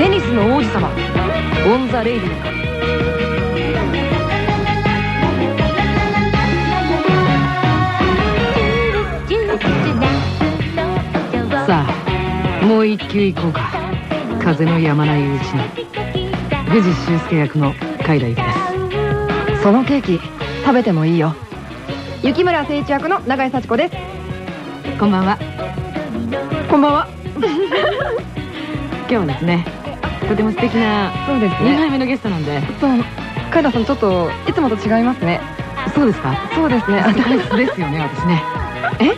テニスの王子様 on the Radio。さあもう一球行こうか。風の止まないうちに。不二周助役の甲斐田ゆきです。そのケーキ食べてもいいよ。幸村精市役の永井幸子です。こんばんは。こんばんは。今日はですねとても素敵なそうです2ね枚目のゲストなんで。そう海田さんちょっといつもと違いますね。そうですか？そうですね。ですよね私ね。え？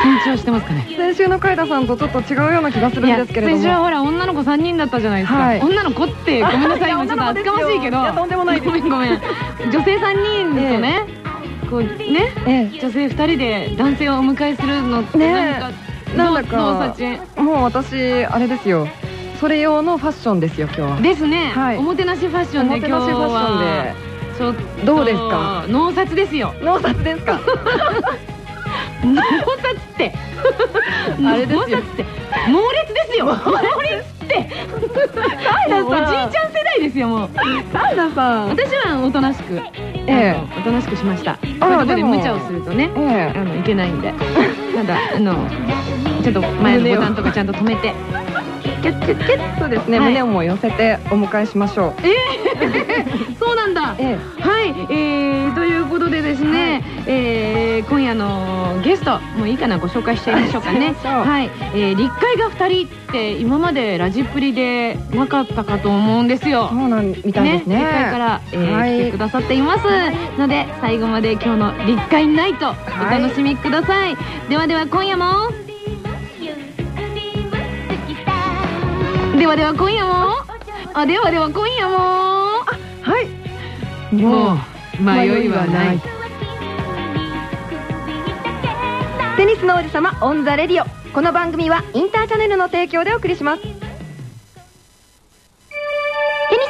緊張してますかね？先週の海田さんとちょっと違うような気がするんですけれども。先週はほら女の子3人だったじゃないですか、はい。女の子ってごめんなさい あ今ちょっと厚かましいけど。いやとんでもないです。ごめんごめん。女性3人とね、こうねえ女性2人で男性をお迎えするのってねえ。なんかなんだかもう私あれですよそれ用のファッションですよ今日は。ですね、はい。おもてなしファッションでおもてなしファッションはちょどうですか？脳札ですよ。脳札ですか？脳札って。あれですよ。脳札って。猛烈ですよ。猛烈って。おじいちゃん世代ですよもう。海田さん。私はおとなしく、ええ。おとなしくしました。あこういうとこで無茶をするとねえ。あのいけないんで。ただあのちょっと前のボタンとかちゃんと止めてキュッキュッキュッとですね、はい。胸をも寄せてお迎えしましょう。そうなんだ。えはい、えー、ということでですね、えー今夜のゲストもういいかなご紹介しちゃいましょうかね。はい、えー、立会が2人って今までラジプリでなかったかと思うんですよ。そうなんみたいですね。立会から、えーはい。来てくださっています。ので最後まで今日の立海ナイトお、はい。楽しみください、ではでは今夜もではでは今夜も。あではでは。今夜も。はい。もう迷いはない。テニスの王子様 on the Radio。この番組はインターチャネルの提供でお送りします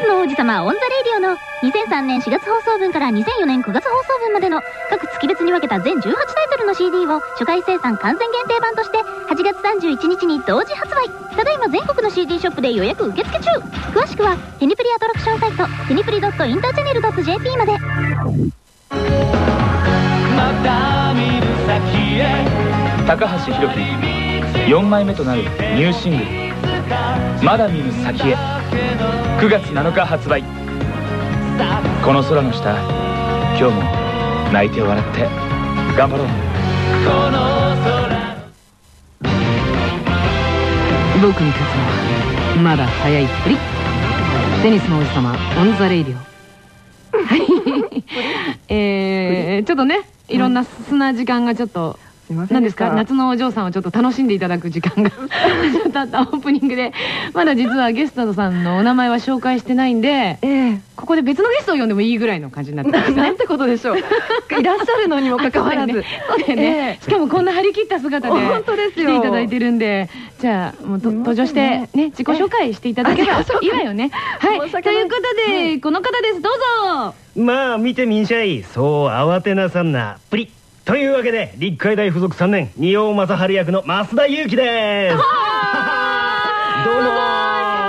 の王子様オンザレイディオの2003年4月放送分から2004年9月放送分までの各月別に分けた全18タイトルの CD を初回生産完全限定版として8月31日に同時発売。ただいま全国の CD ショップで予約受付中。詳しくはテニプリアトラクションサイトテニプリドットインターチャネルドット JP まで。高橋広樹4枚目となるニューシングル「まだ見ぬ先へ」9月7日発売。この空の下今日も泣いて笑って頑張ろう。僕に勝つのはまだ早いプリテニスの王子様 on the Radio。はい。えー、ちょっとねいろんな砂時間がちょっとすいません何ですか？夏のお嬢さんをちょっと楽しんでいただく時間が。ちょっとあったオープニングで。まだ実はゲストさんのお名前は紹介してないんでええ。ここで別のゲストを呼んでもいいぐらいの感じになってますね。なんてことでしょう。いらっしゃるのにもかかわらず。そうだよね、しかもこんな張り切った姿で本当ですよ。来ていただいてるんでじゃあもう登場してね自己紹介していただければいいわよね。はい。ということで、この方です。どうぞ。まあ見てみんしゃい。そう慌てなさんな。プリというわけで立海大附属3年仁王正治役の増田裕樹です。どうもす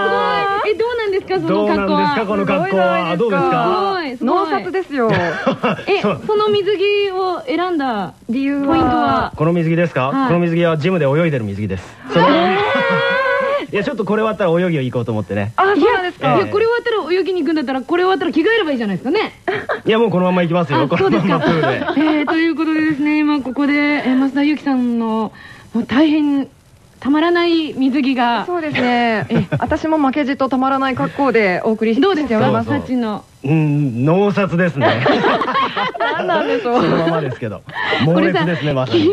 ごい。えどうなんですかそどうなんですの格好この格好すごいじゃないですかはどうですか？すごいすごい。脳札ですよ。えそう。その水着を選んだ理由はポイントは？この水着ですか、はい。この水着はジムで泳いでる水着です。そのいやちょっとこれ終わったら泳ぎを行こうと思ってね。あそうなんですか。いやこれ終わったら泳ぎに行くんだったらこれ終わったら着替えればいいじゃないですかね。いやもうこのまま行きますよ。あこのそうですか。ままプールで。えーということでですね今ここでえー増田由紀さんのもう大変たまらない水着が。そうですね。私も負けじとたまらない格好でお送りどうですか？しておりますそう。サチのうん脳札ですね。何なんでしょそうのままですけど。猛烈ですねまさに。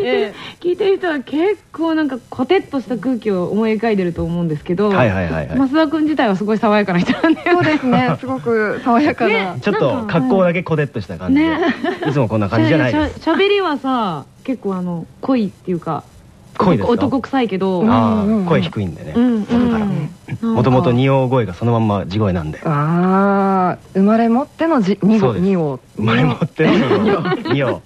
聞いてる人は結構なんかコテッとした空気を思い描いてると思うんですけどはいはいはいはい。増田君自体はすごい爽やかな人なんだよそうですねすごく爽やかな、ねちょっと格好だけコテッとした感じで、ね。いつもこんな感じじゃないです。しゃしゃべりはさ結構あの濃いっていうか濃いですか？男臭いけど、声低いんでね。うん元からうんもともと仁王声がそのまんま地声なんで。ああ生まれ持ってのじ二号そうです。二号生まれ持っての仁 王。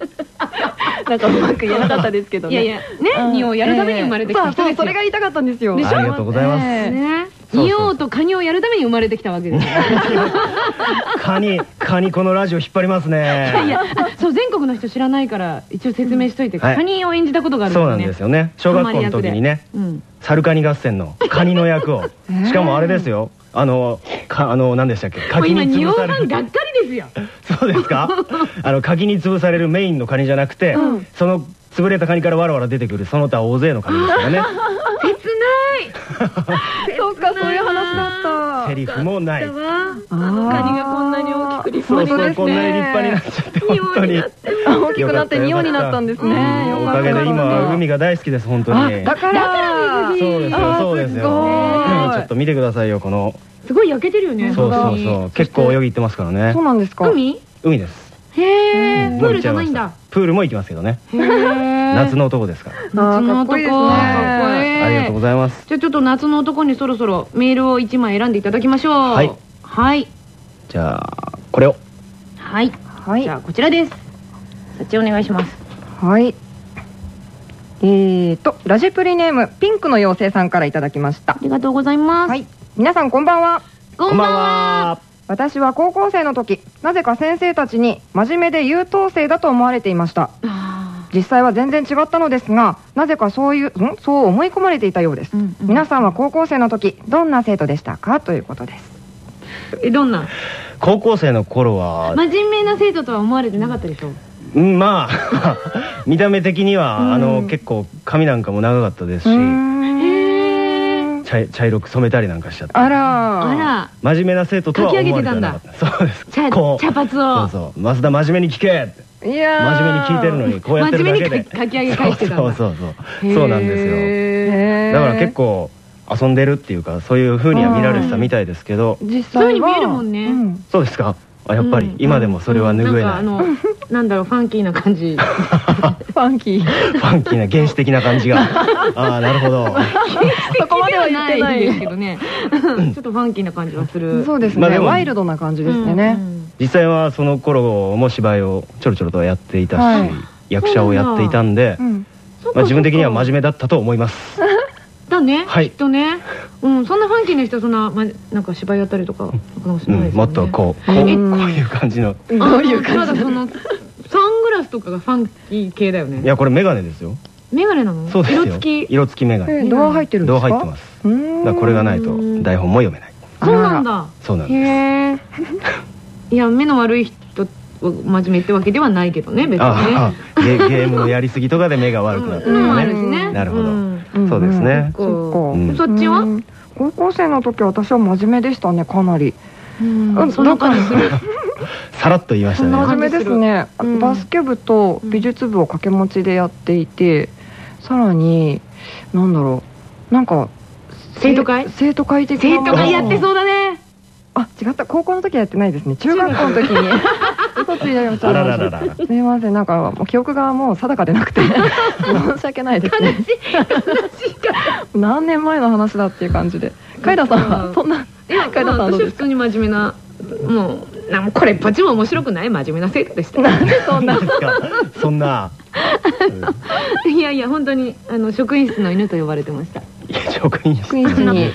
なんかうまく言えなかったですけどいやいやね、うん。二をやるために生まれてきた人ですよ、それが言いたかったんですよ。でしょありがとうございます。ええね仁王とカニをやるために生まれてきたわけですよ。カニカニこのラジオ引っ張りますね。いやあそう全国の人知らないから一応説明しといて、はい。カニを演じたことがあるんですそうなんですよね。小学校の時にねうん。サルカニ合戦のカニの役を。しかもあれですよ。あのかあの何でしたっけ？もう柿今仁王に潰される。ファンがっかりですよ。そうですか？あの柿に潰されるメインのカニじゃなくて、うん。その潰れたカニからわらわら出てくるその他大勢のカニですからね そうかそういう話だった。セリフもない。カニがこんなに大きく立派になってこんなに立派になっちゃって本当に。あ大きくなって仁王になったんですね。おかげで今は海が大好きです本当に。あだからそうですよそうですよ。すごい。うんちょっと見てくださいよこの。すごい焼けてるよね。そうそうそう。結構泳ぎ行ってますからね。そうなんですか？海？海ですへえプールじゃないんだ。プールも行きますけどね。夏の男ですから。あーかっこいいですね。夏の男ありがとうございます。じゃあちょっと夏の男にそろそろメールを1枚選んでいただきましょう。はい。はい。じゃあこれを。はい。はい。じゃあこちらです。そっちお願いします。はい。えーとラジプリネームピンクの妖精さんからいただきました。ありがとうございます。はい。皆さんこんばんは。こんばんは私は高校生の時なぜか先生たちに真面目で優等生だと思われていました。あ実際は全然違ったのですがなぜかそういうん？そう思い込まれていたようです、うんうん。皆さんは高校生の時どんな生徒でしたか？ということです。ーえどんな？高校生の頃は真面目な生徒とは思われてなかったでしょ？うんまあ 見た目的にはあの結構髪なんかも長かったですし茶い茶色く染めたりなんかしちゃって。あらあら。真面目な生徒とは思われてなかった。そうです。茶こう。茶髪を。そうそう。増田真面目に聞けって。いや真面目に聞いてるのにこうやってるだけで。真面目にかき上げ返してたそうそうそうそう。なんですよ。だから結構遊んでるっていうかそういう風には見られてたみたいですけど。実そういう風に際は見えるもんね。うん。そうですか？あやっぱり。うん。今でもそれは拭えない。んかあのなんだろうファンキーな感じ。ファンキー。ファンキーな原始的な感じが。ああなるほど。そこまでは言ってないですけどね。ちょっとファンキーな感じはする。そうですね、ワイルドな感じですね、うん実際はその頃も芝居をちょろちょろとやっていたし、はい。役者をやっていたんでうん。まあ、自分的には真面目だったと思います。だね、はい。きっとね、うん、そんなファンキーな人そんな、ま、なんか芝居やったりとかかもっとこうこうこういう感じの。あどういう感じまだそのサングラスとかがファンキー系だよね。いやこれメガネですよ。メガネなの？そうですよ。色付き？色付きメガネ。えドア入ってるんですか？どう入ってます。だこれがないと台本も読めない。そうなんだ。そうなんです。いや目の悪い人は真面目ってわけではないけどね別にね。ああゲゲームのやりすぎとかで目が悪くなったね。るしね。なるほどそうですね。そっかうん。そっちは？うん。高校生の時は私は真面目でしたねかなり。うん。うんそんな感じする。さらっと言いましたね。真面目ですね、うん。バスケ部と美術部を掛け持ちでやっていてさらになんだろう。なんか生徒会？生徒会的な生徒会やってそうだね。あ違った。高校の時はやってないですね。中学校の時に 嘘ついちゃいましたあらららすみません。なんかもう記憶がもう定かでなくて。申し訳ないです。ね何年前の話だっていう感じで。カイダさんはそんないや海田さんは普通に真面目なもうなんこれっぽっちも面白くない真面目な生徒でした。なんでそんな？ですかそん。な、いやいや本当にあの職員室の犬と呼ばれてました。いや職員室に。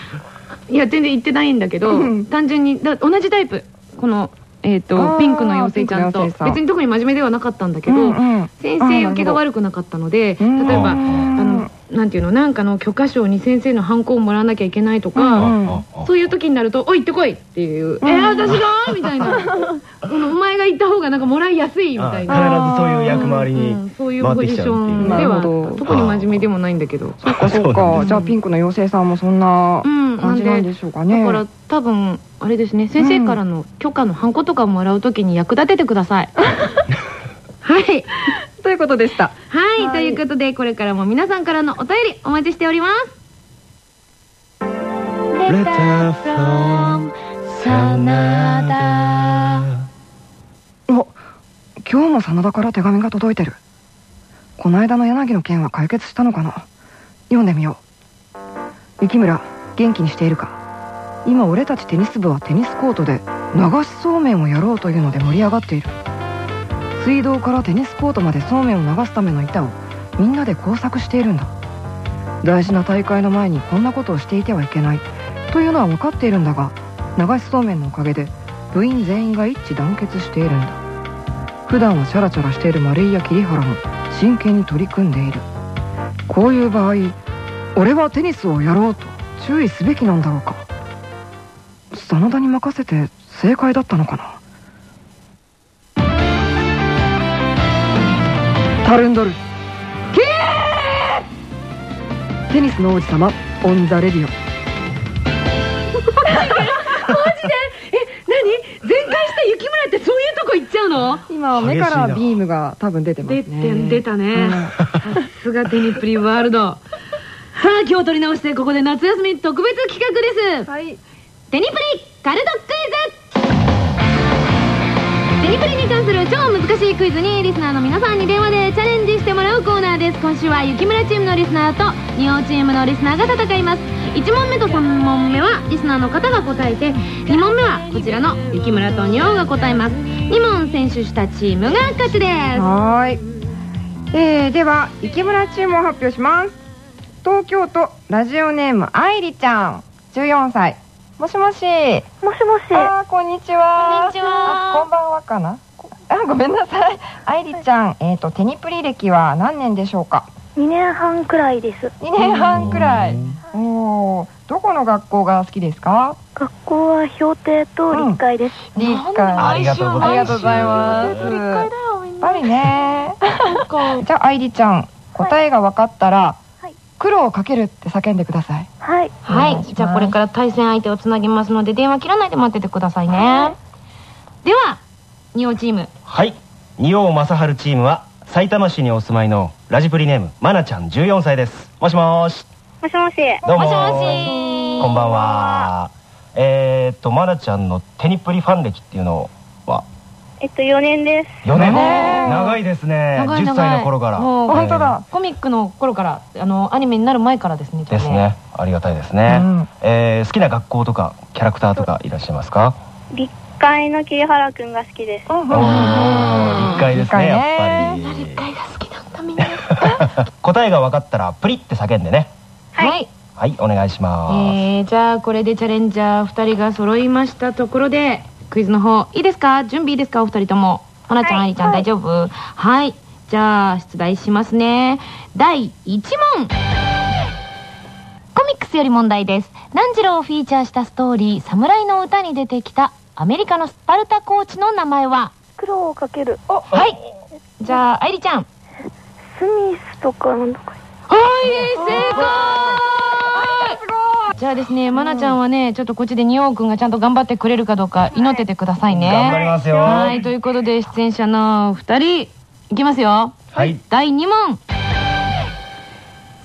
いや全然行ってないんだけど、うん。単純にだ同じタイプ。このえーとピンクの妖精ちゃんと。別に特に真面目ではなかったんだけど、うんうん。先生受けが悪くなかったので例うん。えばあうんのなんていうのなんかの許可証に先生のハンコをもらわなきゃいけないとか、そういう時になると「おい行ってこい!」っていう「うん。えー、私が?」みたいな「こ のお前が行った方がなんかもらいやすい」みたいな。あ必ずそういう役回りにうんそういうポジションでは特に真面目でもないんだけど。そっかそっか。じゃあピンクの妖精さんもそんなうん感じなんでしょうかね。だから多分あれですね。先生からの許可のハンコとかもらうときに役立ててください はい。ということでした。はい、はい。ということでこれからも皆さんからのお便りお待ちしております。レターフロム真田お今日も真田から手紙が届いてる。この間の柳の件は解決したのかな？読んでみよう。雪村元気にしているか？今俺たちテニス部はテニスコートで流しそうめんをやろうというので盛り上がっている水道からテニスコートまでそうめんを流すための板をみんなで工作しているんだ。大事な大会の前にこんなことをしていてはいけない。というのは分かっているんだが流しそうめんのおかげで部員全員が一致団結しているんだ。普段はチャラチャラしている丸井や桐原も真剣に取り組んでいる。こういう場合俺はテニスをやろうと注意すべきなんだろうか。真田に任せて正解だったのかな。タルンドル。テニスの王子様オン・ザ・レディオ。何？全開して雪村ってそういうとこ行っちゃうの？今目からビームが多分出てます出ねて出たね。さすがテニプリワールド。さあ今日取り直してここで夏休み特別企画です。はい。テニプリカルドクイズ。テニプリに関する超難しいクイズにリスナーの皆さんに電話で週は雪村チームのリスナーと仁王チームのリスナーが戦います。1問目と3問目はリスナーの方が答えて2問目はこちらの雪村と仁王が答えます。2問選手したチームが勝ちです。はーい、えー、では池村チームを発表します。東京都ラジオネーム愛理ちゃん。14歳。もしもし。もしもし。あーこんにちは。こんにちは。あこんばんはかな？あごめんなさい。愛理ちゃんえっ、とテニプリ歴は何年でしょうか？2年半くらいです。2年半くらい。おーどこの学校が好きですか？学校は氷定と立会です、理科ありがとうございます。ありがとうございます。やっぱりね。じゃあ愛理ちゃん答えが分かったら、はい。苦労をかけるって叫んでください。はい。はい。じゃあこれから対戦相手をつなぎますので電話切らないで待っててくださいね。では仁王チーム。はい。仁王正治チームは埼玉市にお住まいのラジプリネームまなちゃん14歳です。もしもーし。もしもし。どうももしもし。こんばんは。えー、っとまなちゃんのテニプリファン歴っていうのは？えっと4年です。4年？ね長いですね。10歳の頃から。本当だ。コミックの頃からあのアニメになる前からですねえーですね。ありがたいですね、うん。えー好きな学校とかキャラクターとかいらっしゃいますか？立会の桐原くんが好きです。うんうんおー立会ですね立やっぱり。回が好きなんだみんな答えが分かったらプリって叫んでね。はい、はいお願いします、えー、じゃあこれでチャレンジャー2人が揃いましたところでクイズの方いいですか？準備いいですか？お二人とも。はなちゃん、はいありちゃん大丈夫？はい。じゃあ出題しますね。第1問。コミックスより問題です。南次郎をフィーチャーしたストーリー「侍の歌」に出てきたアメリカのスパルタコーチの名前は？苦労をかける。はい。じゃあ愛理ちゃん。スミスとかなんとかはい、正解じゃあですね、まなちゃんはね、ちょっとこっちで仁王くんがちゃんと頑張ってくれるかどうか祈っててくださいね。頑張りますよ。はい、ということで出演者の二人、いきますよ。はい。第2問。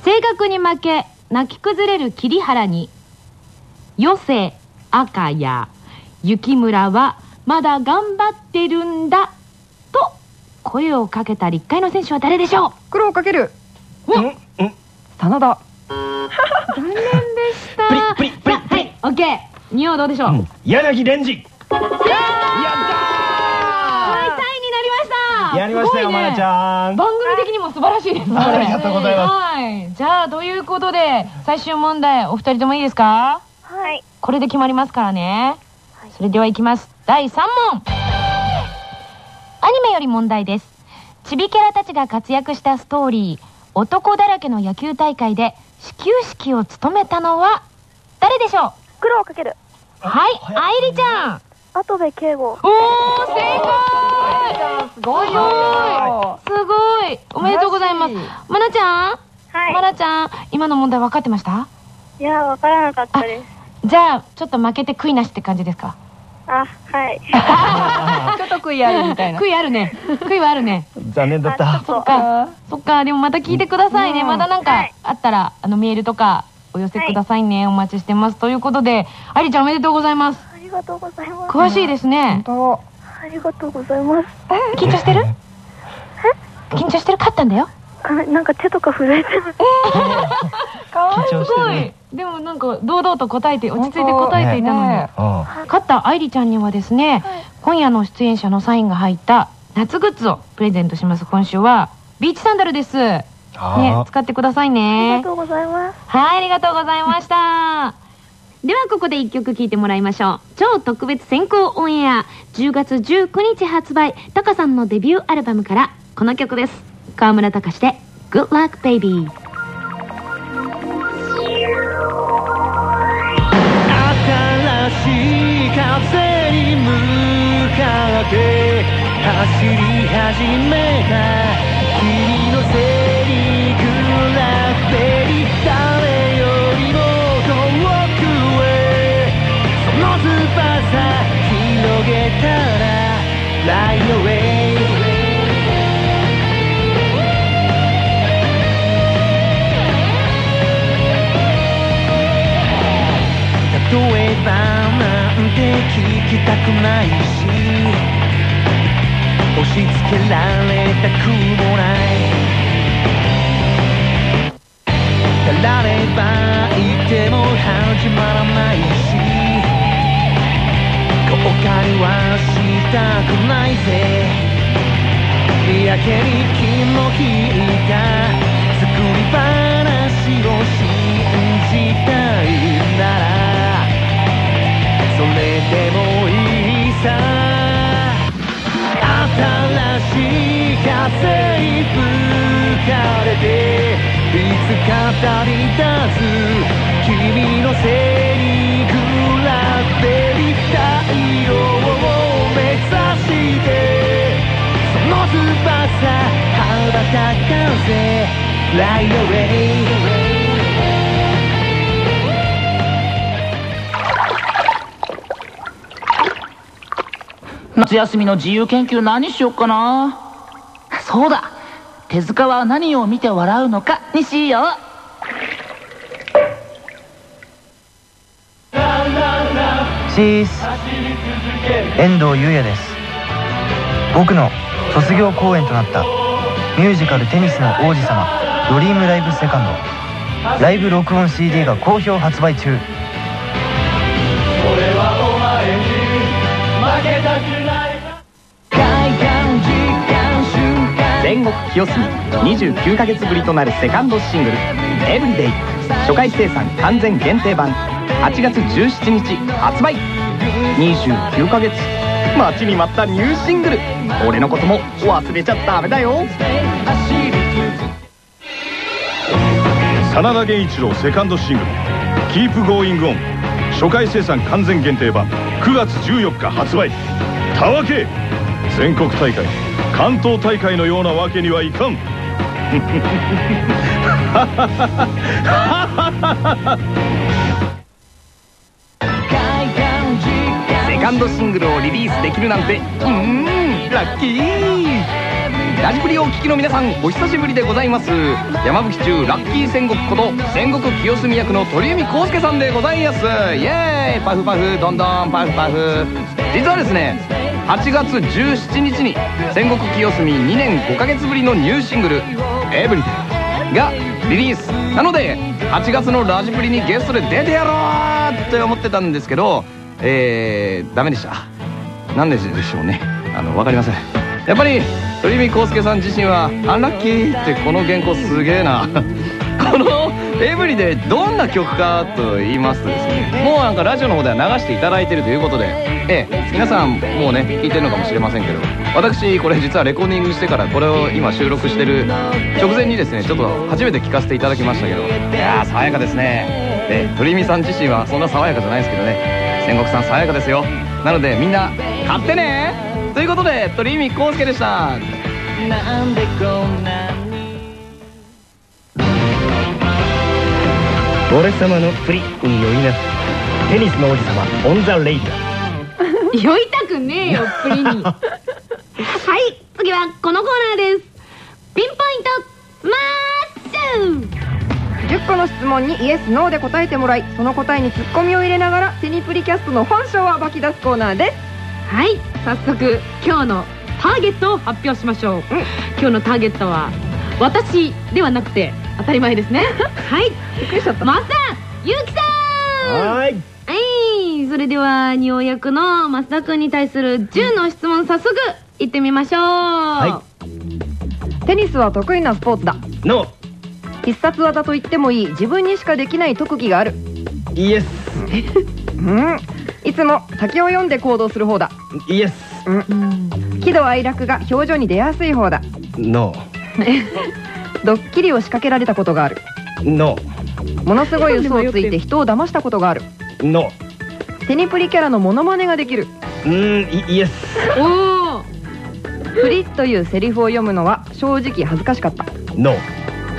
正確に負け、泣き崩れる桐原に、余生、赤や、雪村は、まだ頑張ってるんだ、と、声をかけた立会の選手は誰でしょう？苦労をかけるうんうん真田 残念でした。プリプリプリはい、オッケー。仁王どうでしょう？うん柳レンジ正解。はい、タイになりました。やりましたよ、ねまなちゃん番組的にも素晴らしいです。ありがとうございますはい、じゃあということで最終問題お二人ともいいですか？はいこれで決まりますからね。それではいきます。第3問。アニメより問題です。ちびキャラたちが活躍したストーリー、男だらけの野球大会で始球式を務めたのは誰でしょう？苦労をかけるはい、愛理ちゃん。後部敬吾おー、正解。すごい。すごい。すごいおめでとうございます。まなちゃん？はい。まなちゃん今の問題分かってました？いやわからなかったですじゃあちょっと負けて悔いなしって感じですか？あはい。ちょっと悔いあるみたいな。悔いあるね。悔いはあるね。残念だった。そっか。そっか。でもまた聞いてくださいね。うん。またなんかはい。あったらあのメールとかお寄せくださいね。お待ちしてます。ということで愛理ちゃんおめでとうございます。ありがとうございます。詳しいですね。本ありがとうございます。緊張してる？緊張してる？勝ったんだよ。あなんか手とか震えてます緊張すごいしてるねでもなんか堂々と答えて落ち着いて答えていたのに、ね。うん。勝った愛理ちゃんにはですね、今夜の出演者のサインが入った夏グッズをプレゼントします。今週はビーチサンダルです。ね使ってくださいありねがとうございます。はいありがとうございました。ではここで一曲聴いてもらいましょう。超特別先行オンエア。10月19日発売。タカさんのデビューアルバムから。この曲です。川村隆で「Good Luck Baby」風に向かって走り始めた。君のせいきたくないし押し付けられたくもないたらればいても始まらないし後悔はしたくないぜ。やけに気の利いた作り話 Fly away. 夏休みの自由研究何しよっかな？そうだ。手塚は何を見て笑うのかにしよう。遠藤優也です。僕の卒業公演となったミュージカル「テニスの王子様ドリームライブセカンド」ライブ録音 CD が好評発売中。煉獄清澄29ヶ月ぶりとなるセカンドシングル「エブリデイ」初回生産完全限定版。8月17日発売。29ヶ月待ちに待ったニューシングル。俺のことも忘れちゃダメだよ。真田源一郎セカンドシングル「Keep Going On」初回生産完全限定版。9月14日発売。たわけ。全国大会関東大会のようなわけにはいかん。セカンドシングルをリリースできるなんてうーんラッキー。ラジプリをお聞きの皆さんお久しぶりでございます。山吹中ラッキー戦国こと戦国清澄役の鳥海浩介さんでございます。イエーイ。パフパフ。どんどん。パフパフ。実はですね8月17日に戦国清澄2年5ヶ月ぶりのニューシングル「エブリデイ」がリリースなので8月のラジプリにゲストで出てやろうって思ってたんですけどえー、ダメでした。なんででしょうね。あの分かりません。やっぱり鳥海浩介さん自身は「アンラッキー」ってこの原稿すげえな。この「エブリでどんな曲かと言いますとですねもうなんかラジオの方では流していただいてるということでええ皆さんもうね聞いてるのかもしれませんけど私これ実はレコーディングしてからこれを今収録してる直前にですねちょっと初めて聞かせていただきましたけどいやー爽やかですね。ええ鳥海さん自身はそんな爽やかじゃないですけどね。千石さん爽やかですよ。なのでみんな買ってねということで鳥海浩介でした。なんでこんな。俺様のプリに酔いな。テニスの王子様オン・ザ・レイディ 酔いたくねえよプリに。はい次はこのコーナーです。ピンポイントスマッシュ10個の質問にイエス・ノーで答えてもらいその答えにツッコミを入れながらテニプリキャストの本性を暴き出すコーナーですはい早速今日のターゲットを発表しましょう、今日のターゲットは私ではなくて当たり前ですね。はい。びっくりしちゃった。増田裕生さんはーい。はい。それでは仁王役の増田君に対する10の質問早速いってみましょう。はテニスは得意なスポーツだ。ノ必殺技と言ってもいい。自分にしかできない特技がある。ーイエス。ス うんいつも先を読んで行動する方だ。イエス喜怒哀楽が表情に出やすい方だ。ノ ドッキリを仕掛けられたことがある。ーノものすごい嘘をついて人を騙したことがある。ーノテニプリキャラのモノマネができる。ーうーんイイエスおおプリというセリフを読むのは正直恥ずかしかった。ノ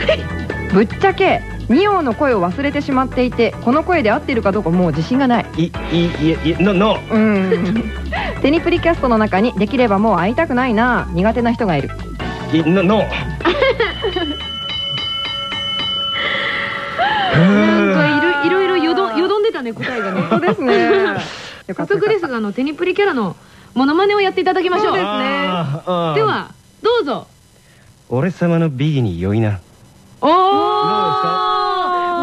ぶっちゃけニオの声を忘れてしまっていてこの声で合ってるかどうかもう自信がない。ーいいいいいノノーうん。テニプリキャストの中にできればもう会いたくないな苦手な人がいる。いノノーなんかいろいろいろよどよどんでたね答えがね。そうですね。早速ですがあのテニプリキャラのモノマネをやっていただきましょう。そうですね。ではどうぞ。俺様のビギに酔いな。おお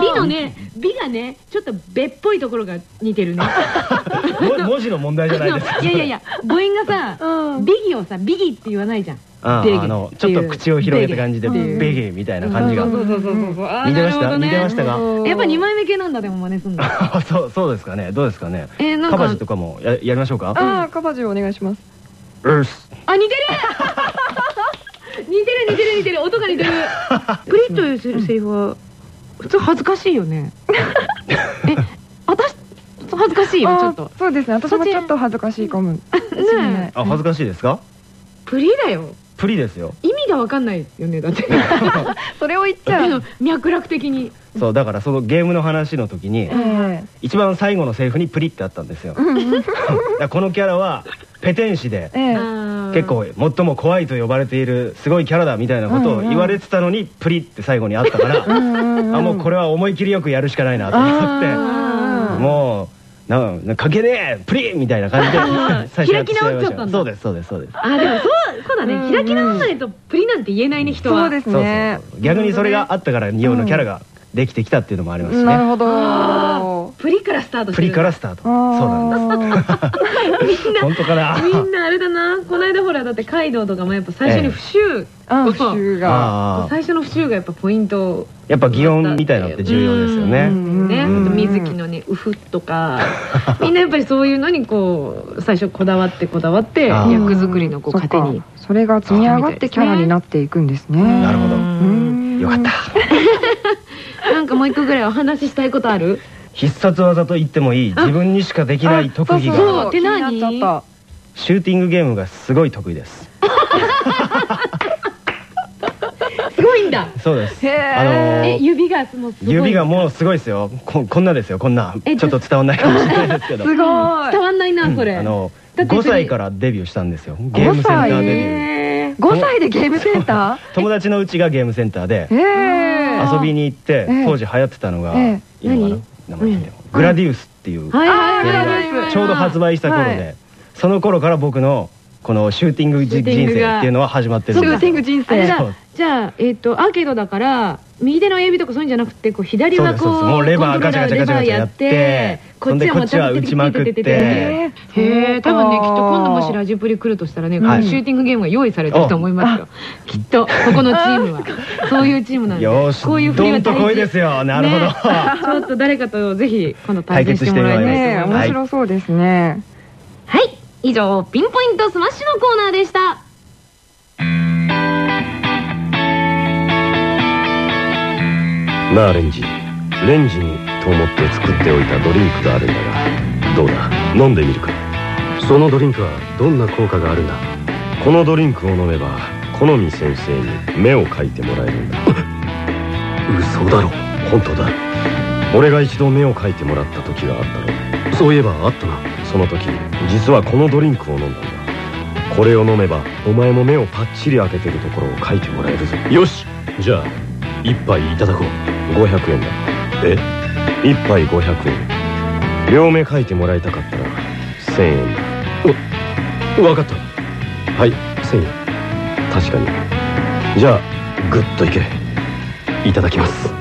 美のね美がねちょっとべっぽいところが似てるね。も文字の問題じゃないです。いやいやいや母音がさうん。ビギをさビギって言わないじゃん。あのちょっと口を広げた感じでベゲ。みたいな感じが。そうそうそうそうそう。あー似てました？似てましたがやっぱ二枚目系なんだでも真似すんだあ そうそうですかね。どうですかね？えーなんか。カバジとかもややりましょうか？ああカバジお願いします。うっす。あ似てる。似てる似てる似てる。音が似てる。プリッというセセリフは普通恥ずかしいよね。え私恥ずかしいよちょっと。そうですね。私もちょっと恥ずかしいかも。ねえ。あ恥ずかしいですか？プリだよ。プリですよ。意味がわかんないよねだって。それを言っちゃう。脈絡的に。そうだからそのゲームの話の時にえ一番最後のセリフにプリってあったんですよ。だからこのキャラはペテン師でええ。え結構最も怖いと呼ばれているすごいキャラだみたいなことを言われてたのにプリって最後にあったからあもうこれは思い切りよくやるしかないなと思ってもうななかけねえプリみたいな感じで最初 開き直っちゃったんだ。そうですそうですそうです。あでもそうそうだね。開き直さないとプリなんて言えないね人は。そうですね逆にそれがあったから仁王のキャラができてきたっていうのもありますしね。なるほど。あプリからスタートプリからスタート。そうなんです。ですみんな本当かな？みんなあれだな。この間ほらだってカイドウとかもやっぱ最初に不習あを不習が。ああ最初の不習がやっぱポイント。やっぱ擬音みたいなのって重要ですよね。うん。ね、水木のね「うふ」とか。みんなやっぱりそういうのにこう最初こだわってこだわって役作りのこう糧に。それが積み上がってキャラになっていくんですね。なるほど。うん。よかったかもう一個ぐらいお話ししたいことある？必殺技と言ってもいい。自分にしかできない特技そうがそう。って何シューティングゲームがすごい得意です。すごいんだ。そうです。あのえー指がもうすごい指がもうすごいですよ。ここんなですよ。こんな。えちょっと伝わんないかもしれないですけど。すごい。伝わんないなそれ。あの5歳からデビューしたんですよ。ゲームセンターデビュー。えー5歳でゲームセンタ 友達のうちがゲームセンターで遊びに行ってええ当時流行ってたのがえいいのかな名前グラディウスっていうちょうど発売した頃はでその頃から僕のこのシューティング人生っていうのは始まってるんですシューティング人生。じゃあえっとアーケードだから右手の親指とかそういうんじゃなくてこう左はこうもうレバーコントロラガチャガチャガチャレバーやってこっちはもうちゃんとそんでこっちは打ちまく。ってへえ多分ねきっと今度もしラジプリ来るとしたらね、はい。シューティングゲームが用意されてると思いますよ。きっとここのチームは。そういうチームなんで。よーしこういう振りはどんとこいですよ。なるほど。ね。ちょっと誰かとぜひ今度対戦してもらいたいね面白そうですね。はい以上ピンポイントスマッシュのコーナーでした。なあレンジレンジにと思って作っておいたドリンクがあるんだがどうだ？飲んでみるか。そのドリンクはどんな効果があるんだこのドリンクを飲めば好み先生に目を描いてもらえるんだ。嘘だろ。本当だ。俺が一度目を描いてもらった時があったろそういえばあったなその時実はこのドリンクを飲んだんだ。これを飲めばお前も目をパッチリ開けてるところを描いてもらえるぞ。よしじゃあ一杯いただこう。500円だ。え？一杯500円。両目描いてもらいたかったら1000円だ。お分かった。はい1000円。確かに。じゃあグッといけ。いただきます。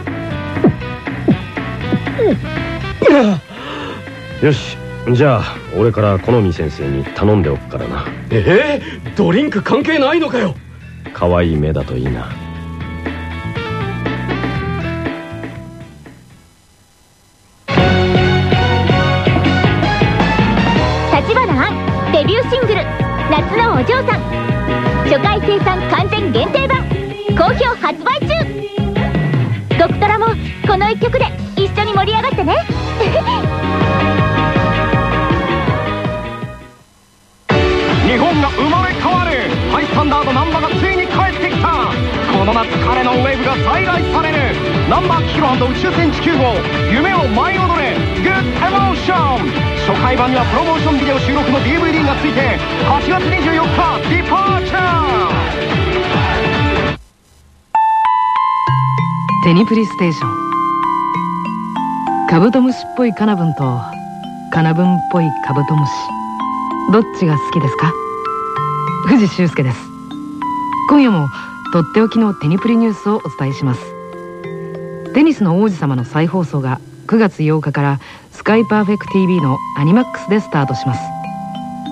よしじゃあ俺から好み先生に頼んでおくからな。ええ？ー、ドリンク関係ないのかよ。可愛い目だといいな。橘杏デビューシングル「夏のお嬢さん」初回生産完全限定版好評発売中。ドクトラもこの1曲で一緒に盛り上がってね。この夏彼のウェーブが再来されるナンバーキロ宇宙船地球号。夢を舞い踊れ。グッドエモーション初回版にはプロモーションビデオ収録の DVD がついて8月24日ディパーチャー。テニプリステーション。カブトムシっぽいカナブンとカナブンっぽいカブトムシ。どっちが好きですか？藤修介です。今夜もとっておきのテニプリニュースをお伝えします。テニスの王子様の再放送が9月8日からスカイパーフェク TV のアニマックスでスタートします。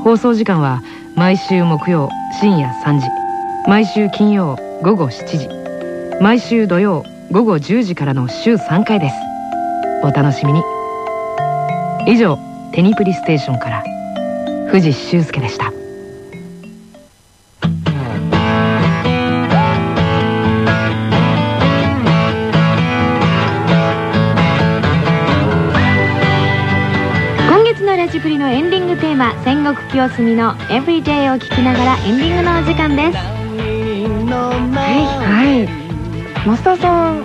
放送時間は毎週木曜深夜3時毎週金曜午後7時毎週土曜午後10時からの週3回です。お楽しみに。以上テニプリステーションから藤修介でした。月のラジプリのエンディングテーマ戦国清澄の「Everyday」を聴きながらエンディングのお時間です。はい。マスターさん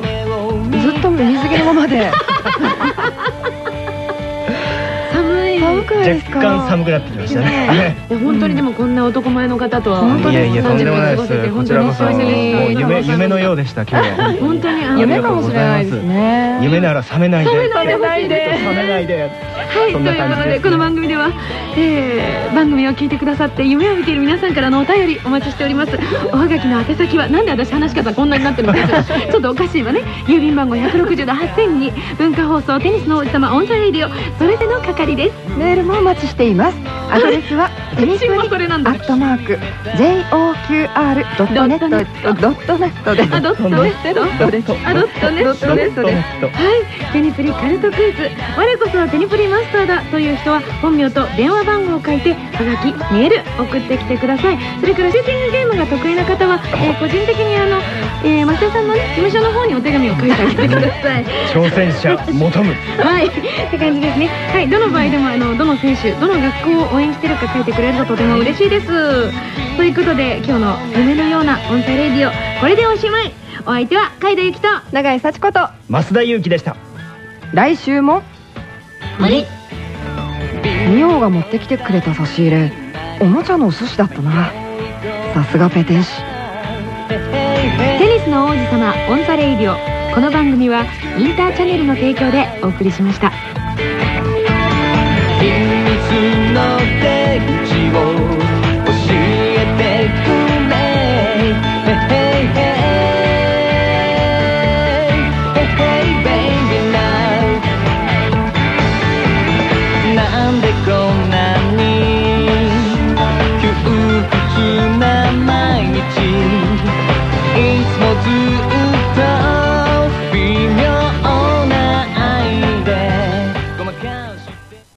ずっと水着のままで 若干寒くなってきましたね。いや本当にでもこんな男前の方とは本当ですいやいやとんでもないです。こちらこそ。もう夢夢のようでした今日は。本当に夢かもしれないですね。夢なら覚めないで。覚めないで覚めないで。はい、ということでこの番組では、えー番組を聞いてくださって夢を見ている皆さんからのお便りお待ちしております。おはがきの宛先はなんで私話し方こんなになってるのか ちょっとおかしいわね。郵便番号160の8000に文化放送テニスの王子様 on the Radio それでの係ですメールもお待ちしています。アドレスはテニス私もにそれなんだ。アットマーク JOQR.net ドットネット。で。ドットネット？ドットネット。ですはい。テニプリカルトクイズ。我こそはテニプリマスターだという人は本名と電話番号を書いてはがきメール送ってきてください。それからシューティングゲームが得意な方は、えー個人的にあの、えー、増田さんの、ね、事務所の方にお手紙を書いてあげてください。挑戦者求む。はい、って感じですね。はい、どの場合でもあのどの選手、どの学校を応援してるか書いてくれるととても嬉しいです。ということで今日の夢のような音声レディオこれでおしまい。お相手は海田由紀と永井幸子と増田裕樹でした来週も森ミオが持ってきてくれた差し入れおもちゃのお寿司だったなさすがペテン師テニスの王子様 on the Radio この番組はインターチャネルの提供でお送りしました。の出口を。